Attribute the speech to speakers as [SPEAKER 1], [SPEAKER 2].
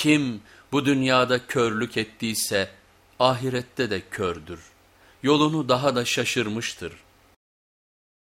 [SPEAKER 1] Kim bu dünyada körlük ettiyse ahirette de kördür. Yolunu daha da şaşırmıştır.''